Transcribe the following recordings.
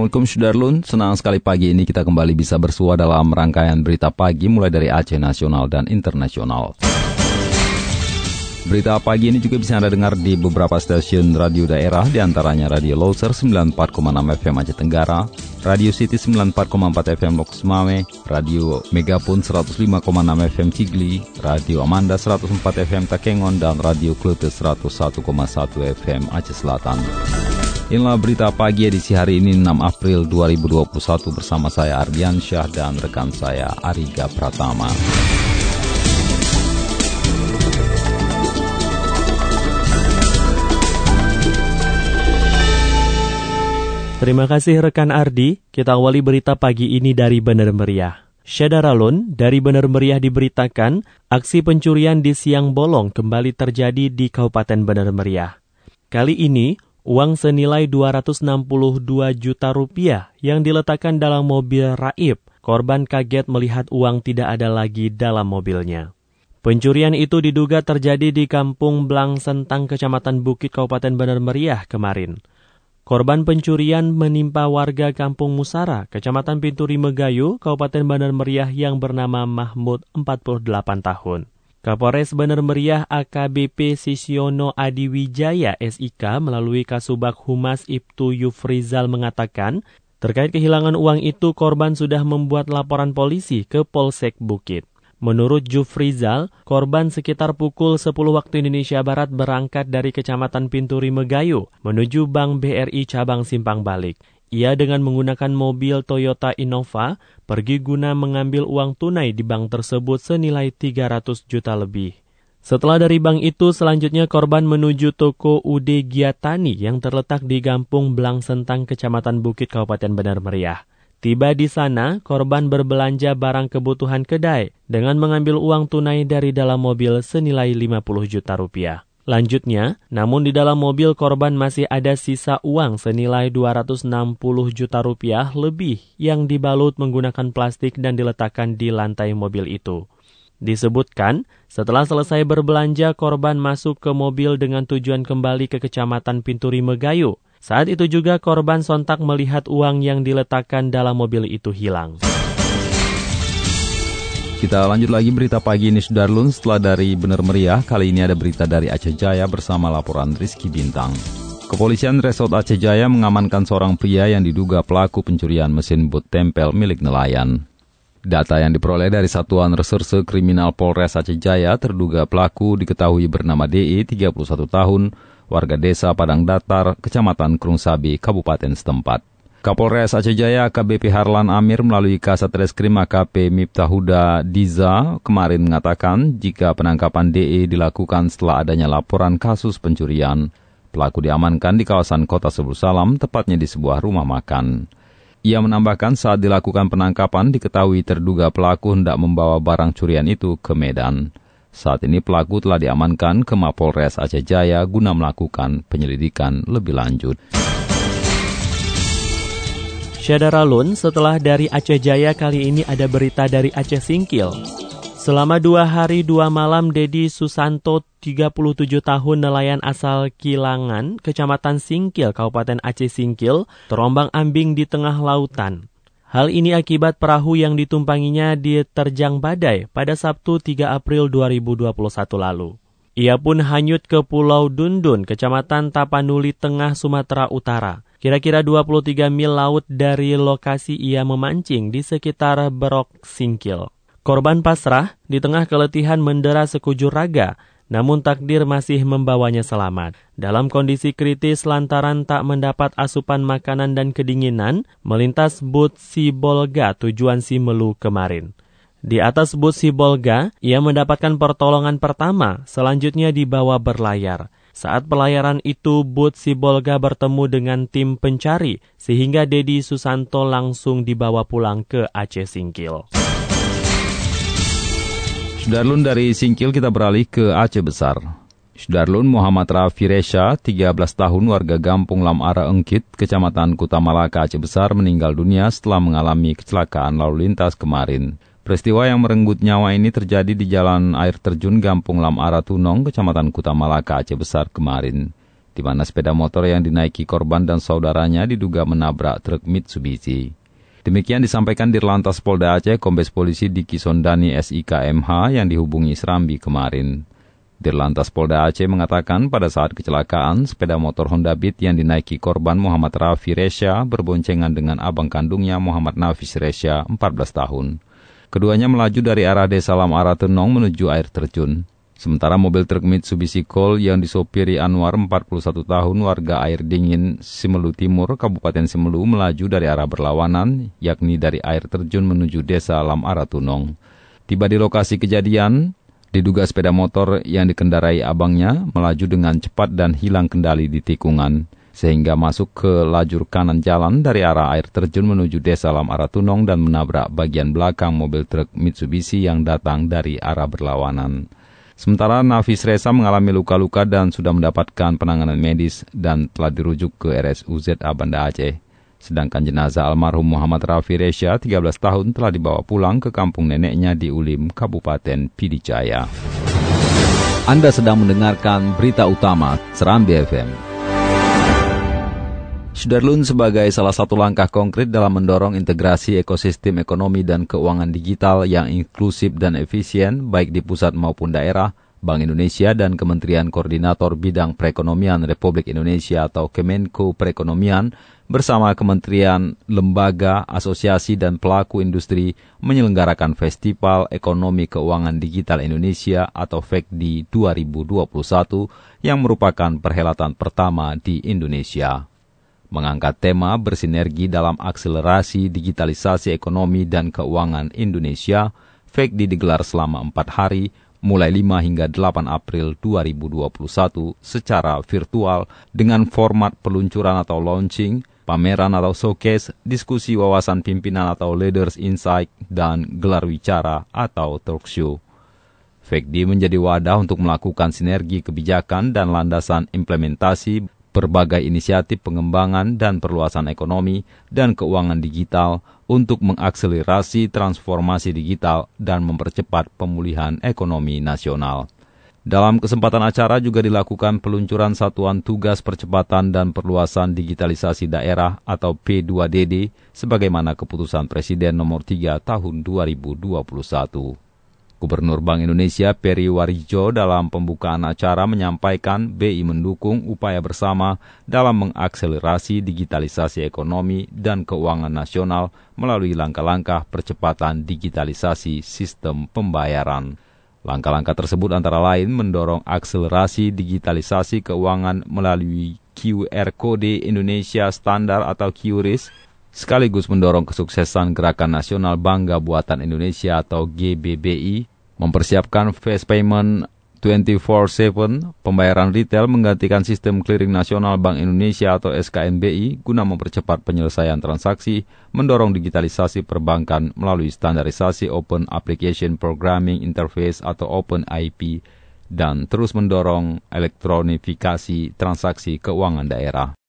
Assalamualaikum Sudarlun, senang sekali pagi ini kita kembali bisa bersua dalam rangkaian berita pagi mulai dari Aceh Nasional dan Internasional. Berita pagi ini juga bisa Anda dengar di beberapa stasiun radio daerah, di antaranya Radio Loser 94,6 FM Aceh Tenggara, Radio City 94,4 FM Lokus Mame, Radio Megapun 105,6 FM Cigli, Radio Amanda 104 FM Takengon, dan Radio Klute 101,1 FM Aceh Selatan. Inilah berita pagi edisi hari ini 6 April 2021 bersama saya Ardian Syah dan rekan saya Ariga Pratama. Terima kasih rekan Ardi, kita awali berita pagi ini dari Bener Meriah. Syedaralun dari Bener Meriah diberitakan, aksi pencurian di Siang Bolong kembali terjadi di Kabupaten Bener Meriah. Kali ini, uang senilai 262 juta rupiah yang diletakkan dalam mobil raib. Korban kaget melihat uang tidak ada lagi dalam mobilnya. Pencurian itu diduga terjadi di Kampung Blang Sentang, Kecamatan Bukit, Kabupaten Bener Meriah kemarin. Korban pencurian menimpa warga Kampung Musara, Kecamatan Pinturi Megayu, Kabupaten Bandar Meriah yang bernama Mahmud, 48 tahun. Kapolres Bandar Meriah AKBP Sisiono Adiwijaya SIK melalui Kasubag Humas Ibtu Yufrizal mengatakan, terkait kehilangan uang itu korban sudah membuat laporan polisi ke Polsek Bukit. Menurut Jufrizal, korban sekitar pukul 10 waktu Indonesia Barat berangkat dari Kecamatan Pinturi Megayu menuju Bank BRI Cabang Simpang Balik. Ia dengan menggunakan mobil Toyota Innova pergi guna mengambil uang tunai di bank tersebut senilai 300 juta lebih. Setelah dari bank itu, selanjutnya korban menuju toko UD Giatani yang terletak di Gampung Belang Sentang, Kecamatan Bukit, Kabupaten Benar Meriah. Tiba di sana, korban berbelanja barang kebutuhan kedai dengan mengambil uang tunai dari dalam mobil senilai 50 juta rupiah. Lanjutnya, namun di dalam mobil korban masih ada sisa uang senilai 260 juta rupiah lebih yang dibalut menggunakan plastik dan diletakkan di lantai mobil itu. Disebutkan, setelah selesai berbelanja, korban masuk ke mobil dengan tujuan kembali ke Kecamatan Pinturi Megayu. Saat itu juga korban sontak melihat uang yang diletakkan dalam mobil itu hilang. Kita lanjut lagi berita pagi ini Sudarlun setelah dari Bener Meriah. Kali ini ada berita dari Aceh Jaya bersama laporan Rizky Bintang. Kepolisian Resort Aceh Jaya mengamankan seorang pria yang diduga pelaku pencurian mesin boot tempel milik nelayan. Data yang diperoleh dari Satuan Reserse Kriminal Polres Aceh Jaya terduga pelaku diketahui bernama DE 31 tahun, warga desa Padang Datar, Kecamatan Krungsabi, Kabupaten setempat. Kapolres Aceh Jaya KBP Harlan Amir melalui Kasat Reskrim AKP Miptahuda Diza kemarin mengatakan jika penangkapan DE dilakukan setelah adanya laporan kasus pencurian. Pelaku diamankan di kawasan kota Salam, tepatnya di sebuah rumah makan. Ia menambahkan saat dilakukan penangkapan diketahui terduga pelaku hendak membawa barang curian itu ke Medan. Saat ini pelaku telah diamankan ke Mapolres Aceh Jaya guna melakukan penyelidikan lebih lanjut. Syadaralun, setelah dari Aceh Jaya kali ini ada berita dari Aceh Singkil. Selama dua hari dua malam, Dedi Susanto, 37 tahun nelayan asal Kilangan, Kecamatan Singkil, Kabupaten Aceh Singkil, terombang ambing di tengah lautan. Hal ini akibat perahu yang ditumpanginya diterjang badai pada Sabtu 3 April 2021 lalu. Ia pun hanyut ke Pulau Dundun, Kecamatan Tapanuli Tengah, Sumatera Utara. Kira-kira 23 mil laut dari lokasi ia memancing di sekitar Berok Singkil. Korban pasrah di tengah keletihan mendera sekujur raga, namun takdir masih membawanya selamat. Dalam kondisi kritis lantaran tak mendapat asupan makanan dan kedinginan, melintas bot Sibolga tujuan Simelu kemarin. Di atas bus Sibolga, ia mendapatkan pertolongan pertama, selanjutnya dibawa berlayar. Saat pelayaran itu, Bud Sibolga bertemu dengan tim pencari, sehingga Dedi Susanto langsung dibawa pulang ke Aceh Singkil. Sudarlun dari Singkil kita beralih ke Aceh Besar. Sudarlun Muhammad Rafi Resha, 13 tahun warga Gampung Lamara Engkit, Kecamatan Kuta Malaka, Aceh Besar meninggal dunia setelah mengalami kecelakaan lalu lintas kemarin. Peristiwa yang merenggut nyawa ini terjadi di jalan air terjun Gampung Lamara Tunong, Kecamatan Kuta Malaka, Aceh Besar kemarin, di mana sepeda motor yang dinaiki korban dan saudaranya diduga menabrak truk Mitsubishi. Demikian disampaikan di Lantas Polda Aceh Kombes Polisi Diki Sondani SIKMH yang dihubungi Serambi kemarin. Dirlantas Polda Aceh mengatakan pada saat kecelakaan, sepeda motor Honda Beat yang dinaiki korban Muhammad Rafi Resya berboncengan dengan abang kandungnya Muhammad Nafis Resya, 14 tahun. Keduanya melaju dari arah desa Lam Tenong menuju air terjun. Sementara mobil truk Mitsubishi Colt yang disopiri Anwar 41 tahun warga air dingin Simelu Timur, Kabupaten Simelu melaju dari arah berlawanan, yakni dari air terjun menuju desa Lam Aratunong. Tiba di lokasi kejadian, diduga sepeda motor yang dikendarai abangnya melaju dengan cepat dan hilang kendali di tikungan, sehingga masuk ke lajur kanan jalan dari arah air terjun menuju desa Lam Aratunong dan menabrak bagian belakang mobil truk Mitsubishi yang datang dari arah berlawanan. Sementara Nafis Reza mengalami luka-luka dan sudah mendapatkan penanganan medis dan telah dirujuk ke RSUZ Banda Aceh. Sedangkan jenazah almarhum Muhammad Rafi Resya, 13 tahun, telah dibawa pulang ke kampung neneknya di Ulim, Kabupaten Pidijaya. Anda sedang mendengarkan berita utama Serambi FM. Sudarlun sebagai salah satu langkah konkret dalam mendorong integrasi ekosistem ekonomi dan keuangan digital yang inklusif dan efisien baik di pusat maupun daerah, Bank Indonesia dan Kementerian Koordinator Bidang Perekonomian Republik Indonesia atau Kemenko Perekonomian bersama kementerian, lembaga, asosiasi, dan pelaku industri menyelenggarakan Festival Ekonomi Keuangan Digital Indonesia atau FECDI 2021 yang merupakan perhelatan pertama di Indonesia. Mengangkat tema bersinergi dalam akselerasi digitalisasi ekonomi dan keuangan Indonesia, FECDI digelar selama empat hari mulai 5 hingga 8 April 2021 secara virtual dengan format peluncuran atau launching, pameran atau showcase, diskusi wawasan pimpinan atau leaders insight, dan gelar wicara atau talk show. FECDI menjadi wadah untuk melakukan sinergi kebijakan dan landasan implementasi berbagai inisiatif pengembangan dan perluasan ekonomi dan keuangan digital untuk mengakselerasi transformasi digital dan mempercepat pemulihan ekonomi nasional. Dalam kesempatan acara juga dilakukan peluncuran Satuan Tugas Percepatan dan Perluasan Digitalisasi Daerah atau P2DD sebagaimana keputusan Presiden nomor 3 tahun 2021. Gubernur Bank Indonesia Peri Warijo dalam pembukaan acara menyampaikan BI mendukung upaya bersama dalam mengakselerasi digitalisasi ekonomi dan keuangan nasional melalui langkah-langkah percepatan digitalisasi sistem pembayaran. Langkah-langkah tersebut antara lain mendorong akselerasi digitalisasi keuangan melalui QR Code Indonesia Standar atau QRIS, sekaligus mendorong kesuksesan Gerakan Nasional Bangga Buatan Indonesia atau GBBI mempersiapkan fast payment 24/7 pembayaran retail menggantikan sistem clearing nasional Bank Indonesia atau SKNBI guna mempercepat penyelesaian transaksi, mendorong digitalisasi perbankan melalui standarisasi Open Application Programming Interface atau Open IP, dan terus mendorong elektronifikasi transaksi keuangan daerah.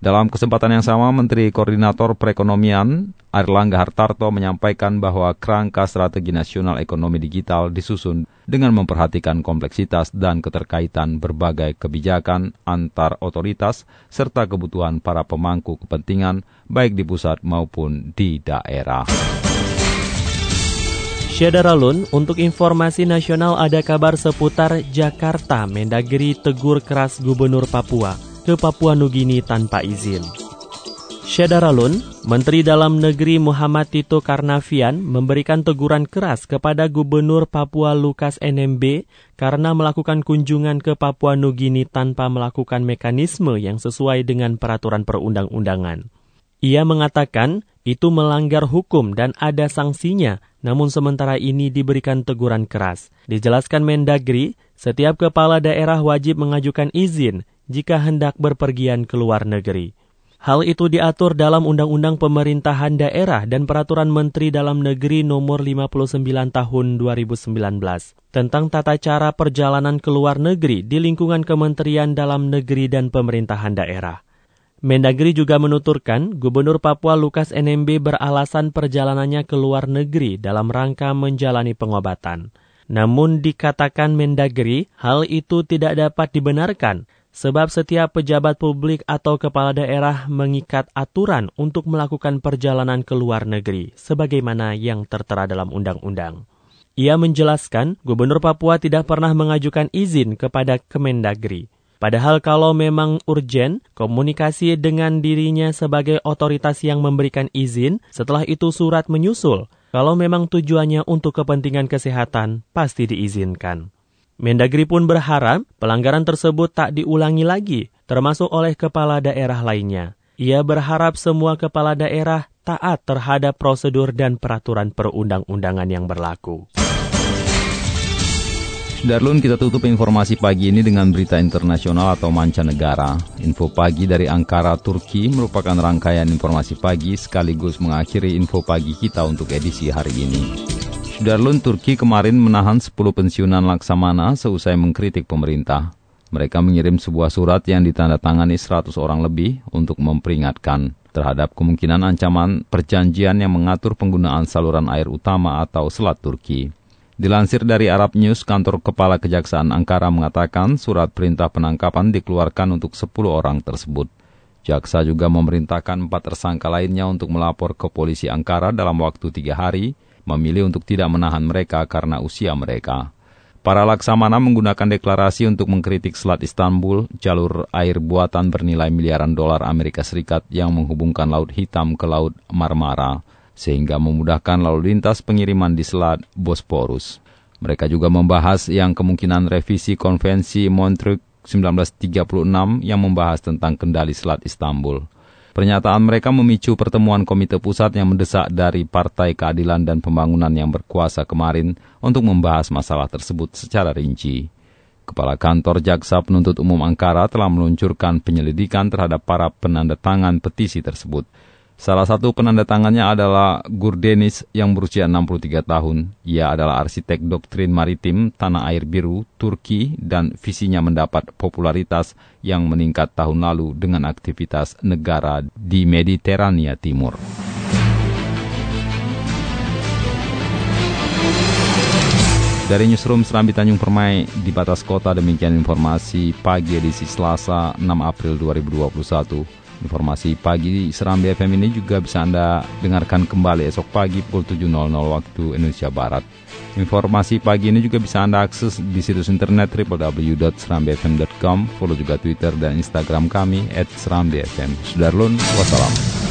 Dalam kesempatan yang sama, Menteri Koordinator Perekonomian Airlangga Hartarto menyampaikan bahwa kerangka strategi nasional ekonomi digital disusun dengan memperhatikan kompleksitas dan keterkaitan berbagai kebijakan antar otoritas serta kebutuhan para pemangku kepentingan baik di pusat maupun di daerah. Syederalun, untuk informasi nasional ada kabar seputar Jakarta, Mendagri tegur keras Gubernur Papua ke Papua Nugini tanpa izin. Syedaralun, Menteri Dalam Negeri Muhammad Tito Karnavian memberikan teguran keras kepada Gubernur Papua Lukas NMB karena melakukan kunjungan ke Papua Nugini tanpa melakukan mekanisme yang sesuai dengan peraturan perundang-undangan. Ia mengatakan itu melanggar hukum dan ada sanksinya, namun sementara ini diberikan teguran keras. Dijelaskan Mendagri, setiap kepala daerah wajib mengajukan izin jika hendak berpergian ke luar negeri. Hal itu diatur dalam Undang-Undang Pemerintahan Daerah dan Peraturan Menteri Dalam Negeri Nomor 59 Tahun 2019 tentang tata cara perjalanan ke luar negeri di lingkungan Kementerian Dalam Negeri dan Pemerintahan Daerah. Mendagri juga menuturkan Gubernur Papua Lukas NMB beralasan perjalanannya ke luar negeri dalam rangka menjalani pengobatan. Namun dikatakan Mendagri, hal itu tidak dapat dibenarkan Sebab setiap pejabat publik atau kepala daerah mengikat aturan untuk melakukan perjalanan ke luar negeri, sebagaimana yang tertera dalam undang-undang. Ia menjelaskan, Gubernur Papua tidak pernah mengajukan izin kepada Kemendagri. Padahal kalau memang urgen, komunikasi dengan dirinya sebagai otoritas yang memberikan izin, setelah itu surat menyusul. Kalau memang tujuannya untuk kepentingan kesehatan, pasti diizinkan. Mendagri pun berharap pelanggaran tersebut tak diulangi lagi, termasuk oleh kepala daerah lainnya. Ia berharap semua kepala daerah taat terhadap prosedur dan peraturan perundang-undangan yang berlaku. Darlun, kita tutup informasi pagi ini dengan berita internasional atau mancanegara. Info pagi dari Ankara, Turki merupakan rangkaian informasi pagi sekaligus mengakhiri info pagi kita untuk edisi hari ini. Darlun Turki kemarin menahan 10 pensiunan Laksamana seusai mengkritik pemerintah. Mereka mengirim sebuah surat yang ditandatangani 100 orang lebih untuk memperingatkan terhadap kemungkinan ancaman perjanjian yang mengatur penggunaan saluran air utama atau Selat Turki. Dilansir dari Arab News, kantor kepala kejaksaan Ankara mengatakan surat perintah penangkapan dikeluarkan untuk 10 orang tersebut. Jaksa juga memerintahkan empat tersangka lainnya untuk melapor ke polisi Ankara dalam waktu tiga hari memilih untuk tidak menahan mereka karena usia mereka. Para laksamana menggunakan deklarasi untuk mengkritik Selat Istanbul, jalur air buatan bernilai miliaran dolar Amerika Serikat yang menghubungkan Laut Hitam ke Laut Marmara, sehingga memudahkan lalu lintas pengiriman di Selat Bosporus. Mereka juga membahas yang kemungkinan revisi Konvensi Montreux 1936 yang membahas tentang kendali Selat Istanbul. Pernyataan mereka memicu pertemuan Komite Pusat yang mendesak dari Partai Keadilan dan Pembangunan yang berkuasa kemarin untuk membahas masalah tersebut secara rinci. Kepala Kantor Jaksa Penuntut Umum Ankara telah meluncurkan penyelidikan terhadap para penanda tangan petisi tersebut. Salah satu penandatangannya adalah Gurdenis yang berusia 63 tahun. Ia adalah arsitek doktrin maritim Tanah Air Biru, Turki, dan visinya mendapat popularitas yang meningkat tahun lalu dengan aktivitas negara di Mediterania Timur. Dari Newsroom Serambi Tanjung Permai di batas kota demikian informasi pagi edisi Selasa 6 April 2021. Informasi pagi Serambi FM ini juga bisa Anda dengarkan kembali esok pagi pukul 7.00 waktu Indonesia Barat. Informasi pagi ini juga bisa Anda akses di situs internet www.serambifm.com, follow juga Twitter dan Instagram kami at Serambi FM. Sudarlun, wassalam.